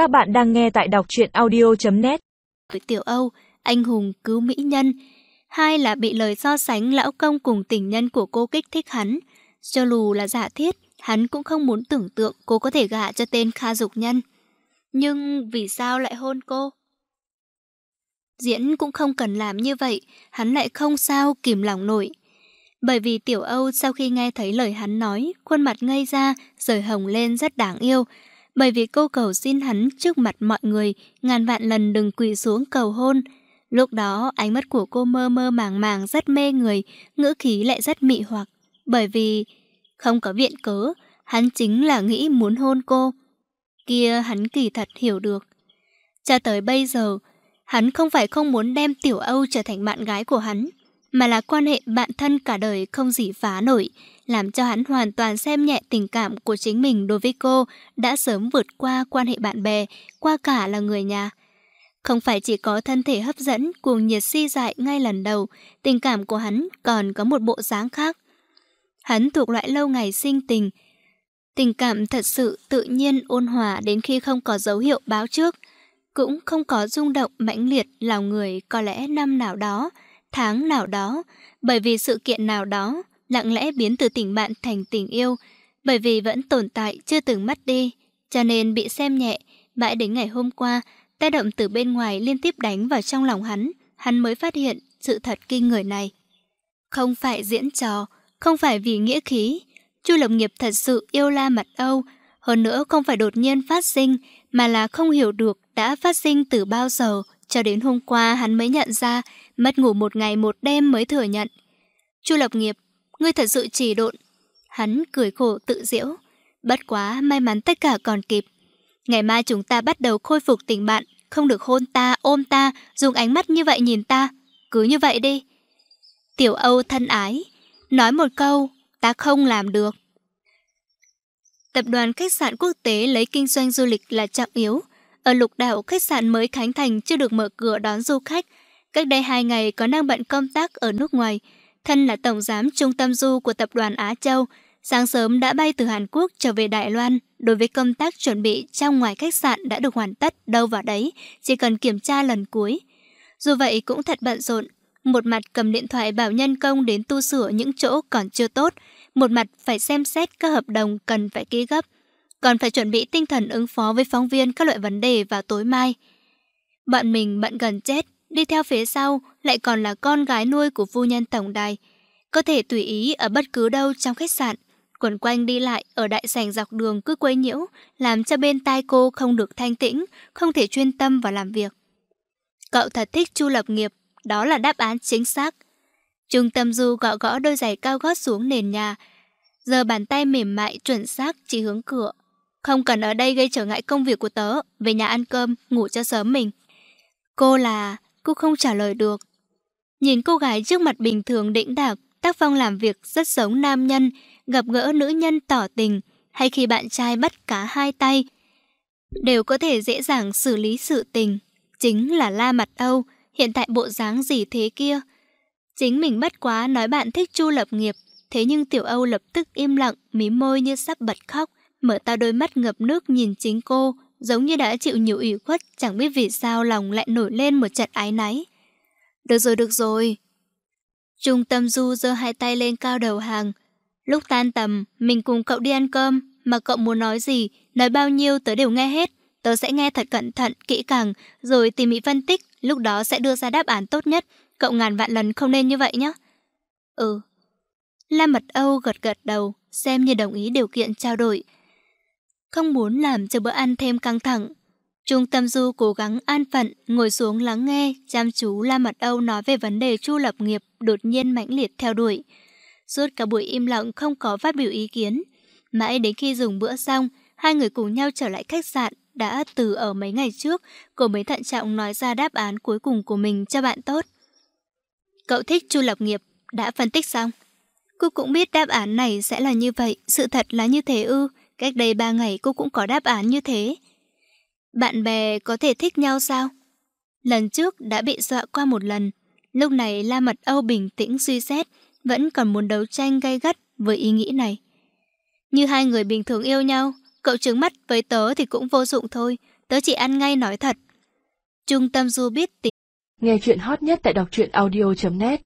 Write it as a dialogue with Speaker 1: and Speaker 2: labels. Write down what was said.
Speaker 1: Các bạn đang nghe tại đọc truyện audio.net
Speaker 2: Tiểu Âu, anh hùng cứu mỹ nhân. Hai là bị lời so sánh lão công cùng tình nhân của cô kích thích hắn. Cho lù là giả thiết, hắn cũng không muốn tưởng tượng cô có thể gả cho tên Kha Dục Nhân. Nhưng vì sao lại hôn cô? Diễn cũng không cần làm như vậy, hắn lại không sao kìm lòng nổi. Bởi vì Tiểu Âu sau khi nghe thấy lời hắn nói, khuôn mặt ngây ra, rời hồng lên rất đáng yêu. Bởi vì cô cầu xin hắn trước mặt mọi người, ngàn vạn lần đừng quỳ xuống cầu hôn. Lúc đó, ánh mắt của cô mơ mơ màng màng rất mê người, ngữ khí lại rất mị hoặc. Bởi vì, không có viện cớ, hắn chính là nghĩ muốn hôn cô. Kia hắn kỳ thật hiểu được. Cho tới bây giờ, hắn không phải không muốn đem Tiểu Âu trở thành bạn gái của hắn, mà là quan hệ bạn thân cả đời không gì phá nổi, làm cho hắn hoàn toàn xem nhẹ tình cảm của chính mình đối với cô đã sớm vượt qua quan hệ bạn bè, qua cả là người nhà. Không phải chỉ có thân thể hấp dẫn, cuồng nhiệt si dại ngay lần đầu, tình cảm của hắn còn có một bộ dáng khác. Hắn thuộc loại lâu ngày sinh tình, tình cảm thật sự tự nhiên ôn hòa đến khi không có dấu hiệu báo trước, cũng không có rung động mãnh liệt lòng người có lẽ năm nào đó, tháng nào đó, bởi vì sự kiện nào đó, lặng lẽ biến từ tình bạn thành tình yêu, bởi vì vẫn tồn tại chưa từng mất đi, cho nên bị xem nhẹ, mãi đến ngày hôm qua, tác động từ bên ngoài liên tiếp đánh vào trong lòng hắn, hắn mới phát hiện sự thật kinh người này. Không phải diễn trò, không phải vì nghĩa khí, Chu Lập Nghiệp thật sự yêu La Mặt Âu, hơn nữa không phải đột nhiên phát sinh, mà là không hiểu được đã phát sinh từ bao giờ, cho đến hôm qua hắn mới nhận ra, mất ngủ một ngày một đêm mới thừa nhận. Chu Lập Nghiệp, ngươi thật sự chỉ độn. Hắn cười khổ tự diễu. Bất quá, may mắn tất cả còn kịp. Ngày mai chúng ta bắt đầu khôi phục tình bạn, không được hôn ta, ôm ta, dùng ánh mắt như vậy nhìn ta. Cứ như vậy đi. Tiểu Âu thân ái, nói một câu, ta không làm được. Tập đoàn khách sạn quốc tế lấy kinh doanh du lịch là trọng yếu. Ở lục đảo, khách sạn mới khánh thành chưa được mở cửa đón du khách. Cách đây hai ngày có năng bận công tác ở nước ngoài. Thân là tổng giám trung tâm du của tập đoàn Á Châu. Sáng sớm đã bay từ Hàn Quốc trở về Đài Loan. Đối với công tác chuẩn bị trong ngoài khách sạn đã được hoàn tất đâu vào đấy, chỉ cần kiểm tra lần cuối. Dù vậy cũng thật bận rộn. Một mặt cầm điện thoại bảo nhân công đến tu sửa những chỗ còn chưa tốt, một mặt phải xem xét các hợp đồng cần phải ký gấp, còn phải chuẩn bị tinh thần ứng phó với phóng viên các loại vấn đề vào tối mai. Bạn mình bận gần chết, đi theo phía sau lại còn là con gái nuôi của phu nhân tổng đài. Có thể tùy ý ở bất cứ đâu trong khách sạn, quẩn quanh đi lại ở đại sảnh dọc đường cứ quấy nhiễu, làm cho bên tai cô không được thanh tĩnh, không thể chuyên tâm vào làm việc. Cậu thật thích Chu Lập Nghiệp, đó là đáp án chính xác. Trung tâm du gõ gõ đôi giày cao gót xuống nền nhà. Giờ bàn tay mềm mại chuẩn xác chỉ hướng cửa. Không cần ở đây gây trở ngại công việc của tớ. Về nhà ăn cơm, ngủ cho sớm mình. Cô là... Cô không trả lời được. Nhìn cô gái trước mặt bình thường đĩnh đạc, tác phong làm việc rất giống nam nhân, gặp gỡ nữ nhân tỏ tình, hay khi bạn trai bắt cả hai tay, đều có thể dễ dàng xử lý sự tình. Chính là La Mặt Âu, hiện tại bộ dáng gì thế kia. Chính mình bất quá nói bạn thích Chu Lập Nghiệp, thế nhưng Tiểu Âu lập tức im lặng, mí môi như sắp bật khóc, mở to đôi mắt ngập nước nhìn chính cô, giống như đã chịu nhiều ủy khuất, chẳng biết vì sao lòng lại nổi lên một trận ái náy. Được rồi, được rồi. Trung tâm Du giơ hai tay lên cao đầu hàng. Lúc tan tầm, mình cùng cậu đi ăn cơm, mà cậu muốn nói gì, nói bao nhiêu tớ đều nghe hết. Tớ sẽ nghe thật cẩn thận, kỹ càng, rồi tỉ mỉ phân tích, lúc đó sẽ đưa ra đáp án tốt nhất. Cậu ngàn vạn lần không nên như vậy nhé. Ừ. La Mật Âu gật gật đầu, xem như đồng ý điều kiện trao đổi. Không muốn làm cho bữa ăn thêm căng thẳng. Trung tâm du cố gắng an phận, ngồi xuống lắng nghe, chăm chú La Mật Âu nói về vấn đề chu lập nghiệp đột nhiên mãnh liệt theo đuổi. Suốt cả buổi im lặng không có phát biểu ý kiến. Mãi đến khi dùng bữa xong, hai người cùng nhau trở lại khách sạn, đã từ ở mấy ngày trước, cô mới thận trọng nói ra đáp án cuối cùng của mình cho bạn tốt. Cậu thích Chu Lập Nghiệp, đã phân tích xong. Cô cũng biết đáp án này sẽ là như vậy, sự thật là như thế ư, cách đây ba ngày cô cũng có đáp án như thế. Bạn bè có thể thích nhau sao? Lần trước đã bị dọa qua một lần, lúc này La Mật Âu bình tĩnh suy xét, vẫn còn muốn đấu tranh gay gắt với ý nghĩ này. Như hai người bình thường yêu nhau, cậu trứng mắt với tớ thì cũng vô dụng thôi, tớ chỉ ăn ngay nói thật. Trung tâm du biết tính.
Speaker 3: Nghe chuyện hot nhất tại đọc truyện audio.net